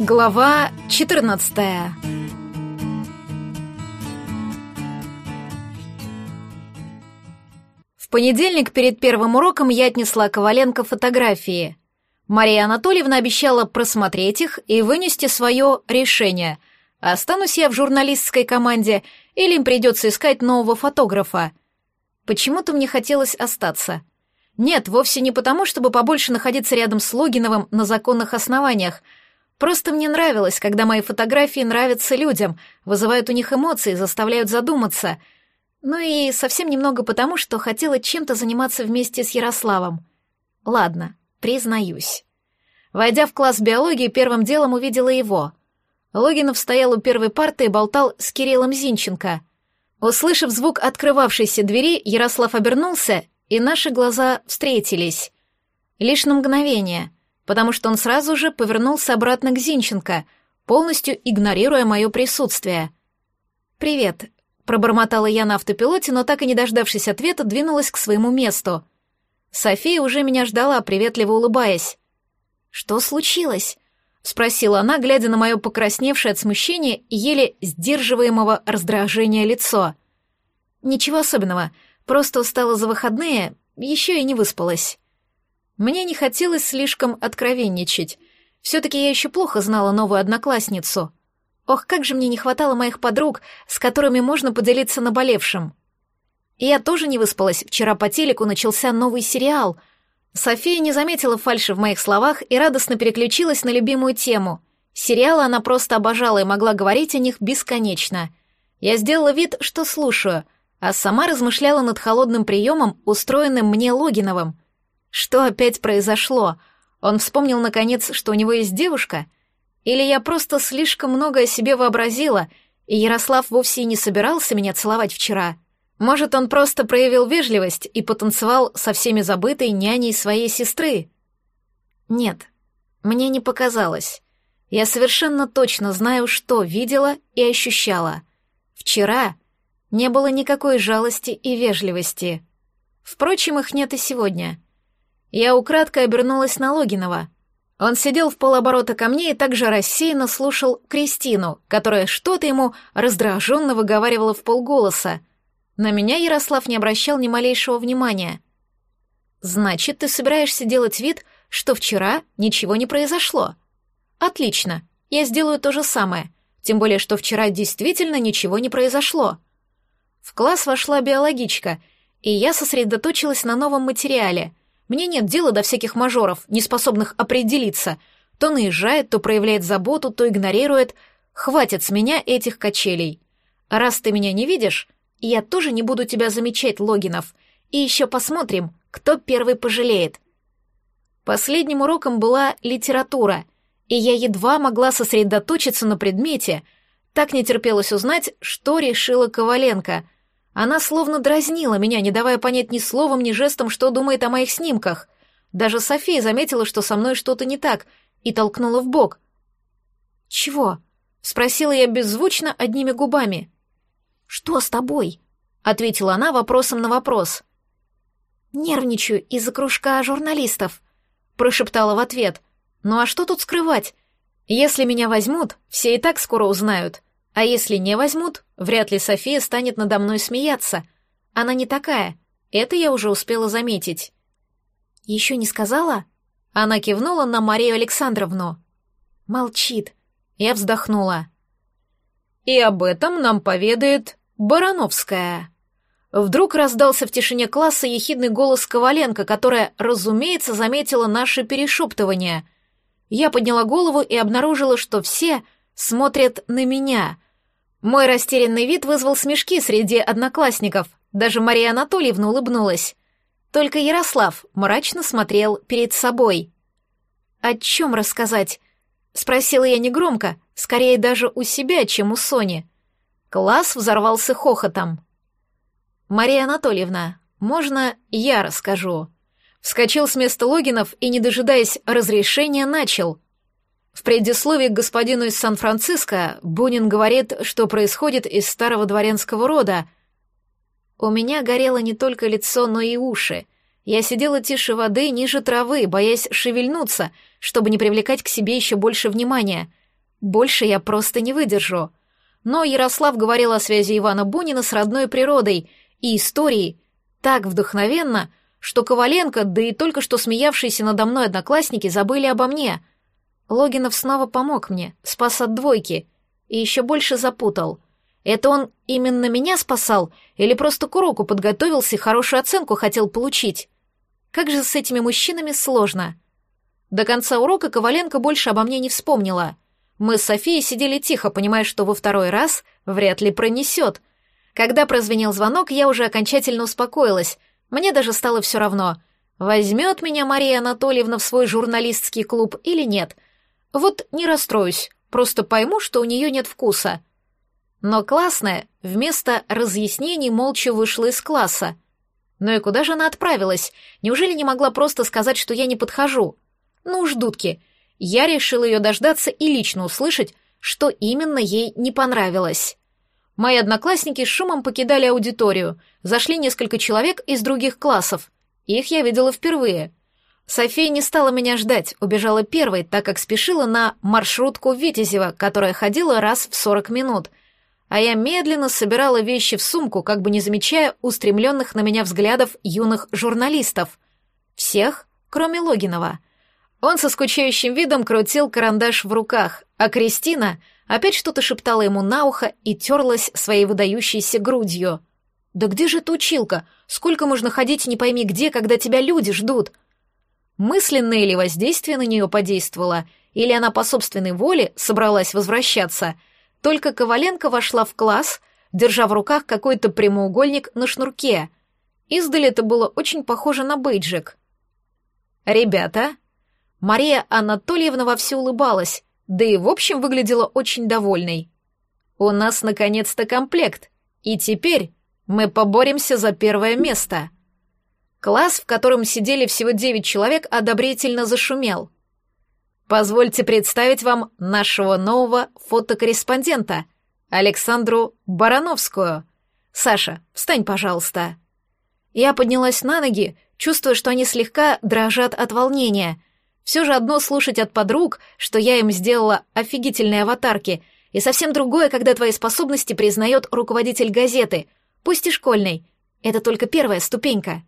Глава 14 В понедельник перед первым уроком я отнесла Коваленко фотографии. Мария Анатольевна обещала просмотреть их и вынести свое решение. Останусь я в журналистской команде или им придется искать нового фотографа. Почему-то мне хотелось остаться. Нет, вовсе не потому, чтобы побольше находиться рядом с Логиновым на законных основаниях. Просто мне нравилось, когда мои фотографии нравятся людям, вызывают у них эмоции, заставляют задуматься. Ну и совсем немного потому, что хотела чем-то заниматься вместе с Ярославом. Ладно, признаюсь. Войдя в класс биологии, первым делом увидела его. Логинов стоял у первой парты и болтал с Кириллом Зинченко. Услышав звук открывавшейся двери, Ярослав обернулся и наши глаза встретились. Лишь на мгновение, потому что он сразу же повернулся обратно к Зинченко, полностью игнорируя мое присутствие. «Привет», — пробормотала я на автопилоте, но так и не дождавшись ответа, двинулась к своему месту. София уже меня ждала, приветливо улыбаясь. «Что случилось?» — спросила она, глядя на мое покрасневшее от смущения и еле сдерживаемого раздражения лицо. «Ничего особенного», — Просто устала за выходные, еще и не выспалась. Мне не хотелось слишком откровенничать. Все-таки я еще плохо знала новую одноклассницу. Ох, как же мне не хватало моих подруг, с которыми можно поделиться наболевшим. я тоже не выспалась. Вчера по телеку начался новый сериал. София не заметила фальши в моих словах и радостно переключилась на любимую тему. Сериалы она просто обожала и могла говорить о них бесконечно. Я сделала вид, что слушаю — а сама размышляла над холодным приемом, устроенным мне Логиновым. Что опять произошло? Он вспомнил, наконец, что у него есть девушка? Или я просто слишком много о себе вообразила, и Ярослав вовсе и не собирался меня целовать вчера? Может, он просто проявил вежливость и потанцевал со всеми забытой няней своей сестры? Нет, мне не показалось. Я совершенно точно знаю, что видела и ощущала. Вчера не было никакой жалости и вежливости. Впрочем, их нет и сегодня. Я украдкой обернулась на Логинова. Он сидел в полоборота ко мне и также рассеянно слушал Кристину, которая что-то ему раздраженно выговаривала в полголоса. На меня Ярослав не обращал ни малейшего внимания. «Значит, ты собираешься делать вид, что вчера ничего не произошло?» «Отлично, я сделаю то же самое, тем более, что вчера действительно ничего не произошло». В класс вошла биологичка, и я сосредоточилась на новом материале. Мне нет дела до всяких мажоров, не способных определиться. То наезжает, то проявляет заботу, то игнорирует. Хватит с меня этих качелей. Раз ты меня не видишь, я тоже не буду тебя замечать, Логинов. И еще посмотрим, кто первый пожалеет. Последним уроком была литература, и я едва могла сосредоточиться на предмете. Так не терпелось узнать, что решила Коваленко — она словно дразнила меня, не давая понять ни словом, ни жестом, что думает о моих снимках. Даже София заметила, что со мной что-то не так, и толкнула в бок. «Чего?» — спросила я беззвучно одними губами. «Что с тобой?» — ответила она вопросом на вопрос. «Нервничаю из-за кружка журналистов», — прошептала в ответ. «Ну а что тут скрывать? Если меня возьмут, все и так скоро узнают. А если не возьмут, вряд ли София станет надо мной смеяться. Она не такая. Это я уже успела заметить. Еще не сказала? Она кивнула на Марию Александровну. Молчит. Я вздохнула. И об этом нам поведает Барановская. Вдруг раздался в тишине класса ехидный голос Коваленко, которая, разумеется, заметила наше перешептывание. Я подняла голову и обнаружила, что все смотрят на меня — мой растерянный вид вызвал смешки среди одноклассников, даже Мария Анатольевна улыбнулась. Только Ярослав мрачно смотрел перед собой. «О чем рассказать?» — спросила я негромко, скорее даже у себя, чем у Сони. Класс взорвался хохотом. «Мария Анатольевна, можно я расскажу?» Вскочил с места Логинов и, не дожидаясь разрешения, начал — в предисловии к господину из Сан-Франциско Бунин говорит, что происходит из старого дворянского рода. У меня горело не только лицо, но и уши. Я сидела тише воды, ниже травы, боясь шевельнуться, чтобы не привлекать к себе еще больше внимания. Больше я просто не выдержу. Но Ярослав говорил о связи Ивана Бунина с родной природой и историей так вдохновенно, что Коваленко, да и только что смеявшиеся надо мной одноклассники забыли обо мне. Логинов снова помог мне, спас от двойки, и еще больше запутал. Это он именно меня спасал или просто к уроку подготовился и хорошую оценку хотел получить? Как же с этими мужчинами сложно. До конца урока Коваленко больше обо мне не вспомнила. Мы с Софией сидели тихо, понимая, что во второй раз вряд ли пронесет. Когда прозвенел звонок, я уже окончательно успокоилась, мне даже стало все равно, возьмет меня Мария Анатольевна в свой журналистский клуб или нет. Вот не расстроюсь, просто пойму, что у нее нет вкуса. Но классная вместо разъяснений молча вышла из класса. Ну и куда же она отправилась? Неужели не могла просто сказать, что я не подхожу? Ну уж дудки. Я решил ее дождаться и лично услышать, что именно ей не понравилось. Мои одноклассники с шумом покидали аудиторию. Зашли несколько человек из других классов. Их я видела впервые. София не стала меня ждать, убежала первой, так как спешила на маршрутку Витязева, которая ходила раз в 40 минут. А я медленно собирала вещи в сумку, как бы не замечая устремленных на меня взглядов юных журналистов. Всех, кроме Логинова. Он со скучающим видом крутил карандаш в руках, а Кристина — опять что-то шептала ему на ухо и терлась своей выдающейся грудью. «Да где же эта училка? Сколько можно ходить не пойми где, когда тебя люди ждут?» Мысленное ли воздействие на нее подействовало, или она по собственной воле собралась возвращаться? Только Коваленко вошла в класс, держа в руках какой-то прямоугольник на шнурке. Издали это было очень похоже на бейджик. «Ребята!» Мария Анатольевна вовсю улыбалась, да и в общем выглядела очень довольной. «У нас наконец-то комплект, и теперь мы поборемся за первое место». Класс, в котором сидели всего девять человек, одобрительно зашумел. «Позвольте представить вам нашего нового фотокорреспондента, Александру Барановскую. Саша, встань, пожалуйста». Я поднялась на ноги, чувствуя, что они слегка дрожат от волнения — все же одно слушать от подруг, что я им сделала офигительные аватарки, и совсем другое, когда твои способности признает руководитель газеты, пусть и школьной. Это только первая ступенька.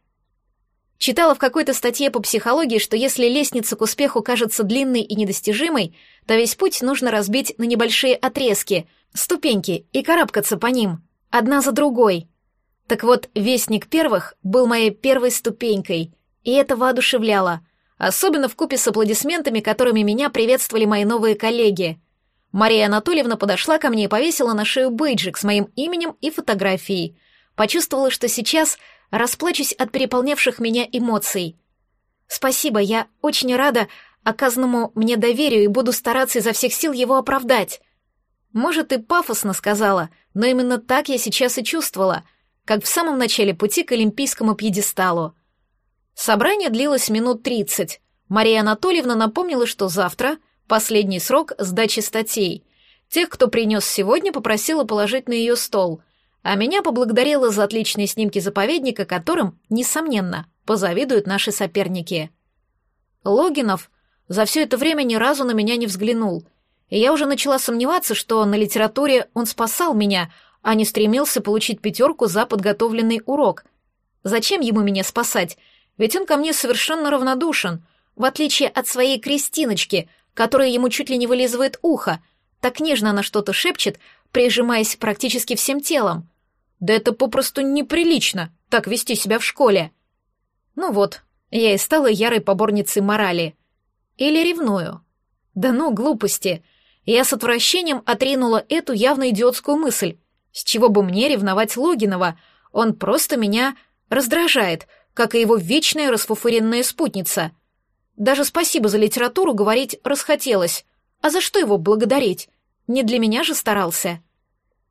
Читала в какой-то статье по психологии, что если лестница к успеху кажется длинной и недостижимой, то весь путь нужно разбить на небольшие отрезки, ступеньки, и карабкаться по ним, одна за другой. Так вот, вестник первых был моей первой ступенькой, и это воодушевляло — особенно в купе с аплодисментами, которыми меня приветствовали мои новые коллеги. Мария Анатольевна подошла ко мне и повесила на шею бейджик с моим именем и фотографией. Почувствовала, что сейчас расплачусь от переполнявших меня эмоций. «Спасибо, я очень рада оказанному мне доверию и буду стараться изо всех сил его оправдать». Может, и пафосно сказала, но именно так я сейчас и чувствовала, как в самом начале пути к олимпийскому пьедесталу — Собрание длилось минут тридцать. Мария Анатольевна напомнила, что завтра последний срок сдачи статей. Тех, кто принес сегодня, попросила положить на ее стол, а меня поблагодарила за отличные снимки заповедника, которым, несомненно, позавидуют наши соперники. Логинов за все это время ни разу на меня не взглянул, и я уже начала сомневаться, что на литературе он спасал меня, а не стремился получить пятерку за подготовленный урок. Зачем ему меня спасать, ведь он ко мне совершенно равнодушен, в отличие от своей Кристиночки, которая ему чуть ли не вылизывает ухо, так нежно она что-то шепчет, прижимаясь практически всем телом. Да это попросту неприлично, так вести себя в школе. Ну вот, я и стала ярой поборницей морали. Или ревную. Да ну, глупости. Я с отвращением отринула эту явно идиотскую мысль. С чего бы мне ревновать Логинова? Он просто меня раздражает — как и его вечная расфуфыренная спутница. Даже спасибо за литературу говорить расхотелось. А за что его благодарить? Не для меня же старался.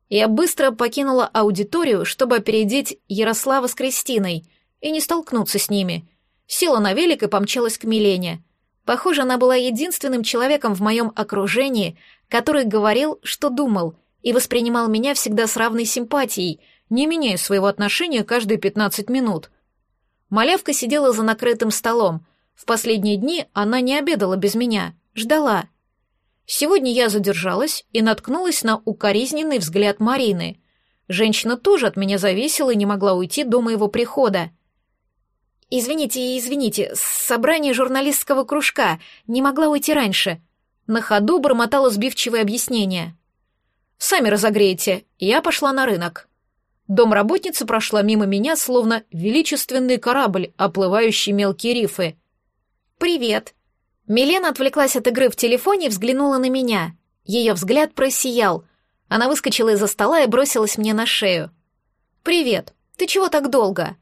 Я быстро покинула аудиторию, чтобы опередить Ярослава с Кристиной и не столкнуться с ними. Села на велик и помчалась к Милене. Похоже, она была единственным человеком в моем окружении, который говорил, что думал, и воспринимал меня всегда с равной симпатией, не меняя своего отношения каждые пятнадцать минут — Малявка сидела за накрытым столом. В последние дни она не обедала без меня, ждала. Сегодня я задержалась и наткнулась на укоризненный взгляд Марины. Женщина тоже от меня зависела и не могла уйти до моего прихода. «Извините, извините, собрание журналистского кружка, не могла уйти раньше». На ходу бормотала сбивчивое объяснение. «Сами разогреете, я пошла на рынок». Домработница прошла мимо меня, словно величественный корабль, оплывающий мелкие рифы. «Привет». Милена отвлеклась от игры в телефоне и взглянула на меня. Ее взгляд просиял. Она выскочила из-за стола и бросилась мне на шею. «Привет. Ты чего так долго?»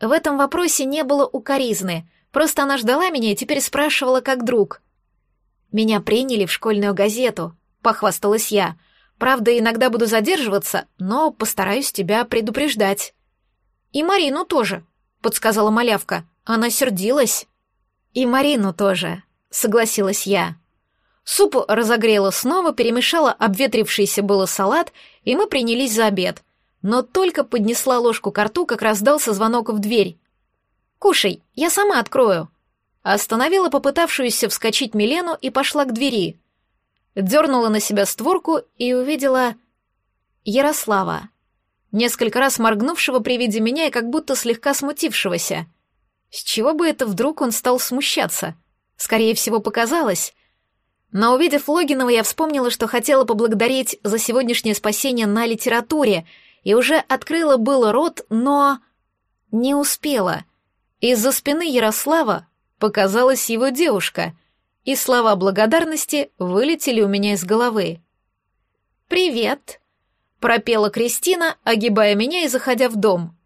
В этом вопросе не было укоризны, просто она ждала меня и теперь спрашивала как друг. «Меня приняли в школьную газету», — похвасталась я, — Правда, иногда буду задерживаться, но постараюсь тебя предупреждать. И Марину тоже, подсказала малявка. Она сердилась. И Марину тоже, согласилась я. Суп разогрела снова, перемешала обветрившийся было салат, и мы принялись за обед. Но только поднесла ложку к рту, как раздался звонок в дверь. «Кушай, я сама открою». Остановила попытавшуюся вскочить Милену и пошла к двери дернула на себя створку и увидела Ярослава, несколько раз моргнувшего при виде меня и как будто слегка смутившегося. С чего бы это вдруг он стал смущаться? Скорее всего, показалось. Но увидев Логинова, я вспомнила, что хотела поблагодарить за сегодняшнее спасение на литературе, и уже открыла было рот, но... не успела. Из-за спины Ярослава показалась его девушка — и слова благодарности вылетели у меня из головы. «Привет», — пропела Кристина, огибая меня и заходя в дом.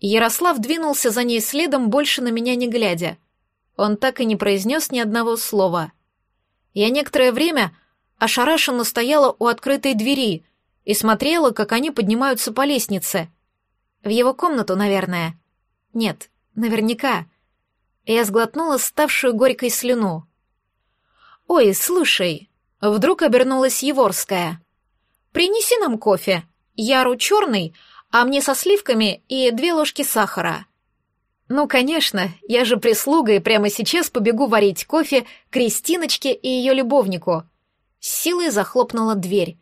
Ярослав двинулся за ней следом, больше на меня не глядя. Он так и не произнес ни одного слова. Я некоторое время ошарашенно стояла у открытой двери и смотрела, как они поднимаются по лестнице. В его комнату, наверное. Нет, наверняка. Я сглотнула ставшую горькой слюну. «Ой, слушай!» — вдруг обернулась Еворская. «Принеси нам кофе. Яру черный, а мне со сливками и две ложки сахара». «Ну, конечно, я же прислуга и прямо сейчас побегу варить кофе Кристиночке и ее любовнику». С силой захлопнула дверь.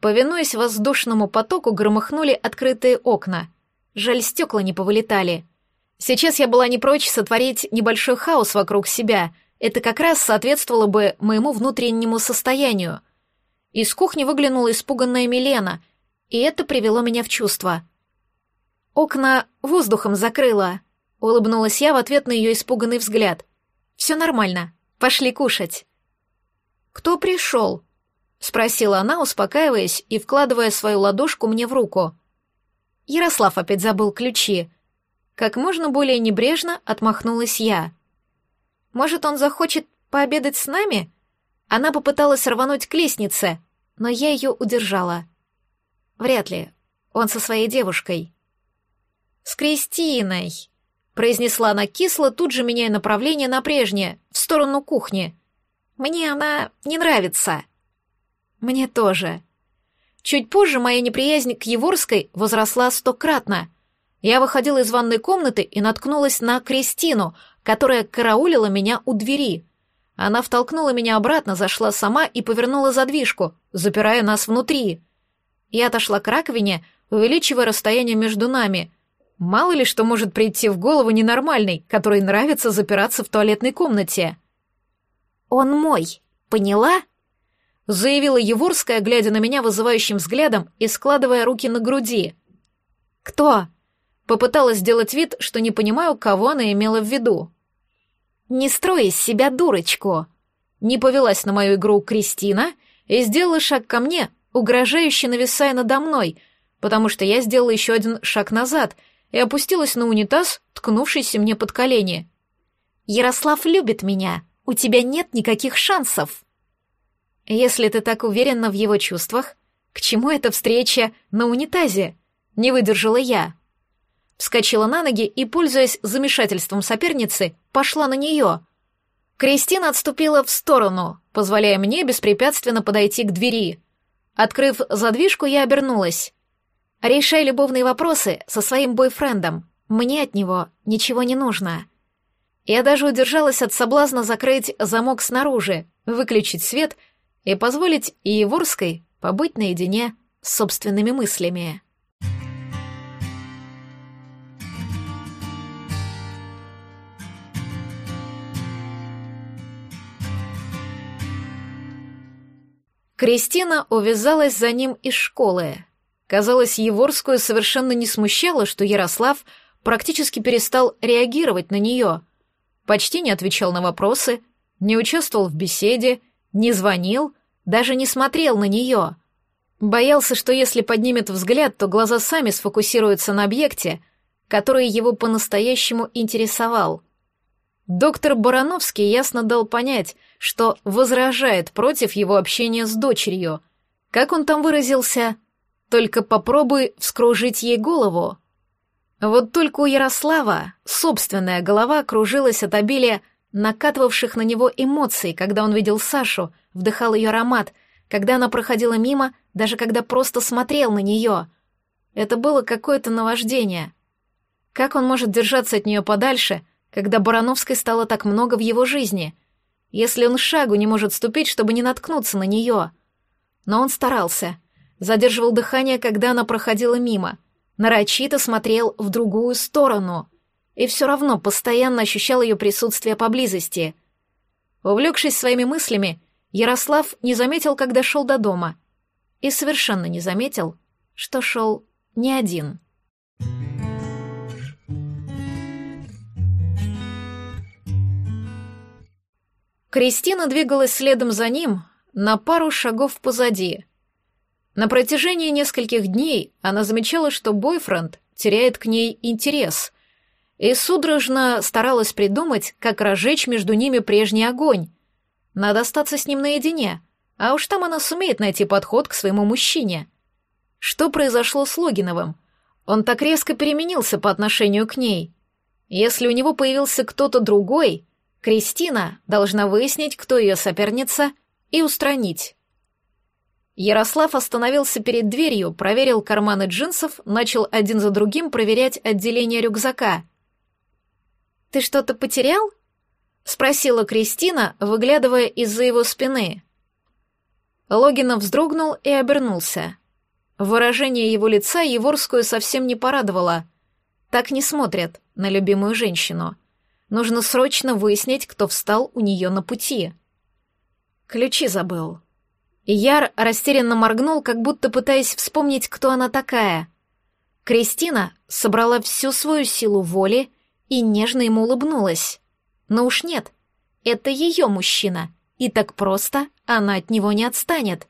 Повинуясь воздушному потоку, громыхнули открытые окна. Жаль, стекла не повылетали. Сейчас я была не прочь сотворить небольшой хаос вокруг себя — это как раз соответствовало бы моему внутреннему состоянию. Из кухни выглянула испуганная Милена, и это привело меня в чувство. «Окна воздухом закрыла», — улыбнулась я в ответ на ее испуганный взгляд. «Все нормально. Пошли кушать». «Кто пришел?» — спросила она, успокаиваясь и вкладывая свою ладошку мне в руку. Ярослав опять забыл ключи. Как можно более небрежно отмахнулась я. Может, он захочет пообедать с нами? Она попыталась рвануть к лестнице, но я ее удержала. Вряд ли. Он со своей девушкой. «С Кристиной», — произнесла она кисло, тут же меняя направление на прежнее, в сторону кухни. «Мне она не нравится». «Мне тоже». Чуть позже моя неприязнь к Еворской возросла стократно. Я выходила из ванной комнаты и наткнулась на Кристину, которая караулила меня у двери. Она втолкнула меня обратно, зашла сама и повернула задвижку, запирая нас внутри. Я отошла к раковине, увеличивая расстояние между нами. Мало ли что может прийти в голову ненормальной, которой нравится запираться в туалетной комнате. «Он мой, поняла?» заявила Еворская, глядя на меня вызывающим взглядом и складывая руки на груди. «Кто?» Попыталась сделать вид, что не понимаю, кого она имела в виду. «Не строй из себя дурочку!» Не повелась на мою игру Кристина и сделала шаг ко мне, угрожающе нависая надо мной, потому что я сделала еще один шаг назад и опустилась на унитаз, ткнувшийся мне под колени. «Ярослав любит меня, у тебя нет никаких шансов!» «Если ты так уверена в его чувствах, к чему эта встреча на унитазе?» Не выдержала я вскочила на ноги и, пользуясь замешательством соперницы, пошла на нее. Кристина отступила в сторону, позволяя мне беспрепятственно подойти к двери. Открыв задвижку, я обернулась. «Решай любовные вопросы со своим бойфрендом. Мне от него ничего не нужно». Я даже удержалась от соблазна закрыть замок снаружи, выключить свет, и позволить Иеворской побыть наедине с собственными мыслями. Кристина увязалась за ним из школы. Казалось, Еворскую совершенно не смущало, что Ярослав практически перестал реагировать на нее. Почти не отвечал на вопросы, не участвовал в беседе, не звонил, даже не смотрел на нее. Боялся, что если поднимет взгляд, то глаза сами сфокусируются на объекте, который его по-настоящему интересовал. Доктор Барановский ясно дал понять, что возражает против его общения с дочерью. Как он там выразился? Только попробуй вскружить ей голову. Вот только у Ярослава собственная голова кружилась от обилия накатывавших на него эмоций, когда он видел Сашу, вдыхал ее аромат, когда она проходила мимо, даже когда просто смотрел на нее. Это было какое-то наваждение. Как он может держаться от нее подальше — когда Барановской стало так много в его жизни, если он шагу не может ступить, чтобы не наткнуться на нее. Но он старался, задерживал дыхание, когда она проходила мимо, нарочито смотрел в другую сторону и все равно постоянно ощущал ее присутствие поблизости. Увлекшись своими мыслями, Ярослав не заметил, когда шел до дома, и совершенно не заметил, что шел не один. Кристина двигалась следом за ним на пару шагов позади. На протяжении нескольких дней она замечала, что бойфренд теряет к ней интерес, и судорожно старалась придумать, как разжечь между ними прежний огонь. Надо остаться с ним наедине, а уж там она сумеет найти подход к своему мужчине. Что произошло с Логиновым? Он так резко переменился по отношению к ней. Если у него появился кто-то другой, Кристина должна выяснить, кто ее соперница, и устранить. Ярослав остановился перед дверью, проверил карманы джинсов, начал один за другим проверять отделение рюкзака. «Ты что-то потерял?» — спросила Кристина, выглядывая из-за его спины. Логинов вздрогнул и обернулся. Выражение его лица Еворскую совсем не порадовало. Так не смотрят на любимую женщину. Нужно срочно выяснить, кто встал у нее на пути. Ключи забыл. Яр растерянно моргнул, как будто пытаясь вспомнить, кто она такая. Кристина собрала всю свою силу воли и нежно ему улыбнулась. Но уж нет, это ее мужчина, и так просто она от него не отстанет.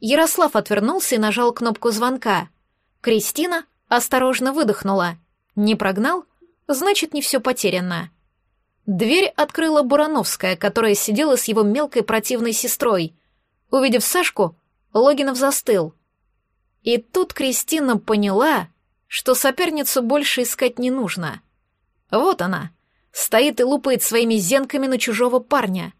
Ярослав отвернулся и нажал кнопку звонка. Кристина осторожно выдохнула. Не прогнал? Значит, не все потеряно. Дверь открыла Бурановская, которая сидела с его мелкой противной сестрой. Увидев Сашку, Логинов застыл. И тут Кристина поняла, что соперницу больше искать не нужно. Вот она, стоит и лупает своими зенками на чужого парня.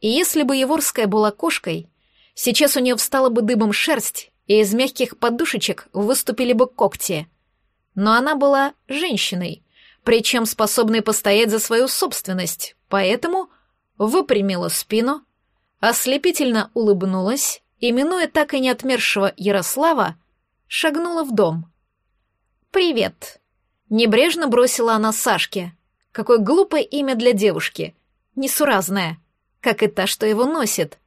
И если бы Еворская была кошкой, сейчас у нее встала бы дыбом шерсть, и из мягких подушечек выступили бы когти. Но она была женщиной — причем способный постоять за свою собственность, поэтому выпрямила спину, ослепительно улыбнулась и, минуя так и не отмершего Ярослава, шагнула в дом. «Привет!» — небрежно бросила она Сашке. Какое глупое имя для девушки, несуразное, как и та, что его носит.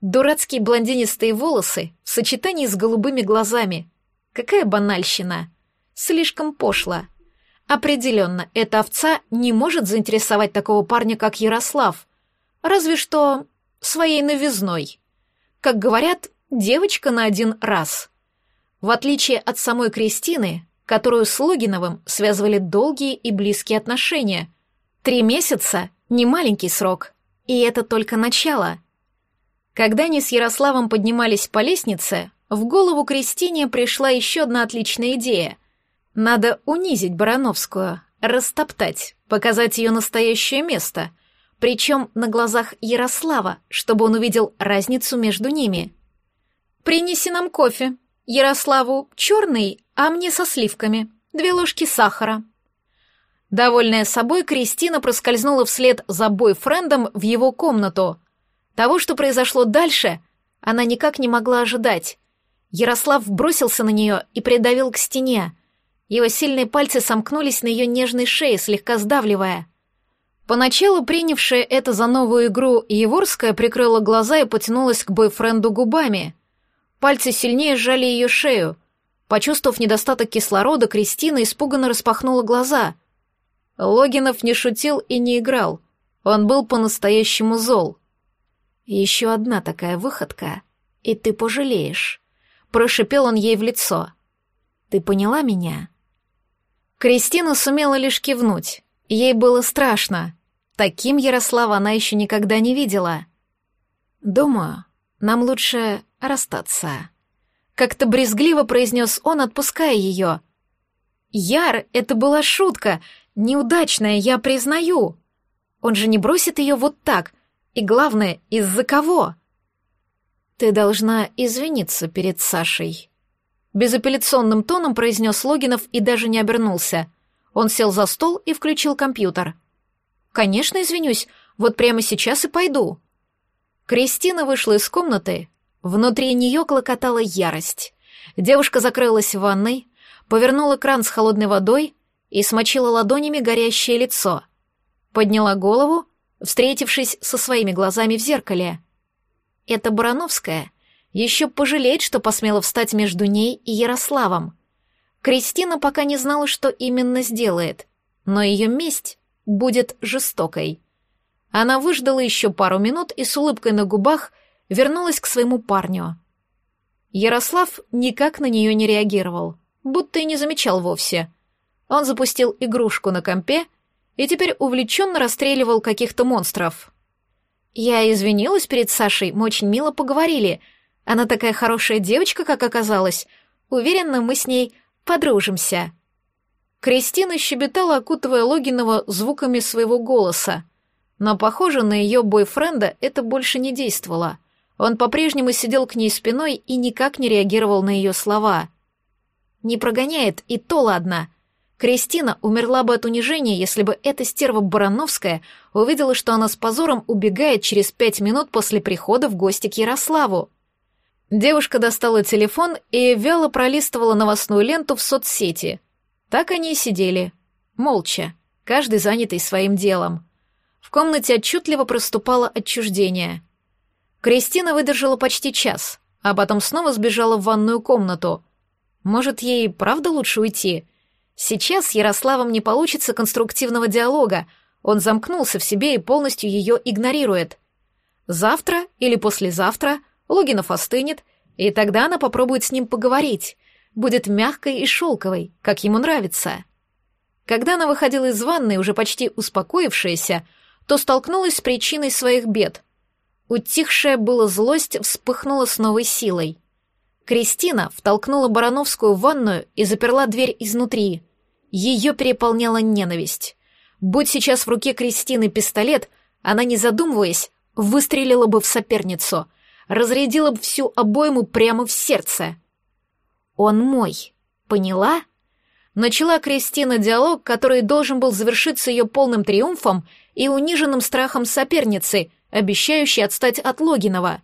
Дурацкие блондинистые волосы в сочетании с голубыми глазами. Какая банальщина! Слишком пошло. Определенно, эта овца не может заинтересовать такого парня, как Ярослав. Разве что своей новизной. Как говорят, девочка на один раз. В отличие от самой Кристины, которую с Логиновым связывали долгие и близкие отношения. Три месяца — не маленький срок, и это только начало. Когда они с Ярославом поднимались по лестнице, в голову Кристине пришла еще одна отличная идея — надо унизить Барановскую, растоптать, показать ее настоящее место, причем на глазах Ярослава, чтобы он увидел разницу между ними. «Принеси нам кофе. Ярославу черный, а мне со сливками. Две ложки сахара». Довольная собой, Кристина проскользнула вслед за бойфрендом в его комнату. Того, что произошло дальше, она никак не могла ожидать. Ярослав бросился на нее и придавил к стене. Его сильные пальцы сомкнулись на ее нежной шее, слегка сдавливая. Поначалу принявшая это за новую игру Еворская прикрыла глаза и потянулась к бойфренду губами. Пальцы сильнее сжали ее шею. Почувствовав недостаток кислорода, Кристина испуганно распахнула глаза. Логинов не шутил и не играл. Он был по-настоящему зол. Еще одна такая выходка, и ты пожалеешь. Прошипел он ей в лицо. Ты поняла меня? Кристина сумела лишь кивнуть. Ей было страшно. Таким Ярослава она еще никогда не видела. Думаю, нам лучше расстаться. Как-то брезгливо произнес он, отпуская ее. Яр, это была шутка, неудачная, я признаю. Он же не бросит ее вот так. И главное, из-за кого? Ты должна извиниться перед Сашей. Безапелляционным тоном произнес Логинов и даже не обернулся. Он сел за стол и включил компьютер. «Конечно, извинюсь. Вот прямо сейчас и пойду». Кристина вышла из комнаты. Внутри нее клокотала ярость. Девушка закрылась в ванной, повернула кран с холодной водой и смочила ладонями горящее лицо — Подняла голову, встретившись со своими глазами в зеркале. Это Барановская еще пожалеет, что посмела встать между ней и Ярославом. Кристина пока не знала, что именно сделает, но ее месть будет жестокой. Она выждала еще пару минут и с улыбкой на губах вернулась к своему парню. Ярослав никак на нее не реагировал, будто и не замечал вовсе. Он запустил игрушку на компе — и теперь увлеченно расстреливал каких-то монстров. Я извинилась перед Сашей, мы очень мило поговорили. Она такая хорошая девочка, как оказалось. Уверена, мы с ней подружимся. Кристина щебетала, окутывая Логинова звуками своего голоса. Но, похоже, на ее бойфренда это больше не действовало. Он по-прежнему сидел к ней спиной и никак не реагировал на ее слова. «Не прогоняет, и то ладно», Кристина умерла бы от унижения, если бы эта стерва Барановская увидела, что она с позором убегает через пять минут после прихода в гости к Ярославу. Девушка достала телефон и вяло пролистывала новостную ленту в соцсети. Так они и сидели, молча, каждый занятый своим делом. В комнате отчетливо проступало отчуждение. Кристина выдержала почти час, а потом снова сбежала в ванную комнату. Может, ей правда лучше уйти — Сейчас с Ярославом не получится конструктивного диалога, он замкнулся в себе и полностью ее игнорирует. Завтра или послезавтра Логинов остынет, и тогда она попробует с ним поговорить, будет мягкой и шелковой, как ему нравится. Когда она выходила из ванной, уже почти успокоившаяся, то столкнулась с причиной своих бед. Утихшая была злость вспыхнула с новой силой. Кристина втолкнула Барановскую в ванную и заперла дверь изнутри. Ее переполняла ненависть. Будь сейчас в руке Кристины пистолет, она, не задумываясь, выстрелила бы в соперницу, разрядила бы всю обойму прямо в сердце. «Он мой, поняла?» Начала Кристина диалог, который должен был завершиться ее полным триумфом и униженным страхом соперницы, обещающей отстать от Логинова.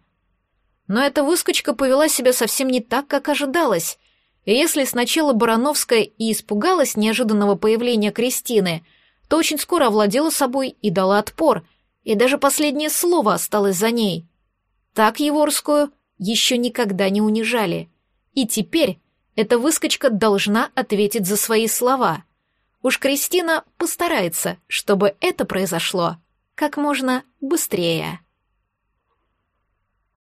Но эта выскочка повела себя совсем не так, как ожидалось. И если сначала Барановская и испугалась неожиданного появления Кристины, то очень скоро овладела собой и дала отпор, и даже последнее слово осталось за ней. Так Еворскую еще никогда не унижали. И теперь эта выскочка должна ответить за свои слова. Уж Кристина постарается, чтобы это произошло как можно быстрее.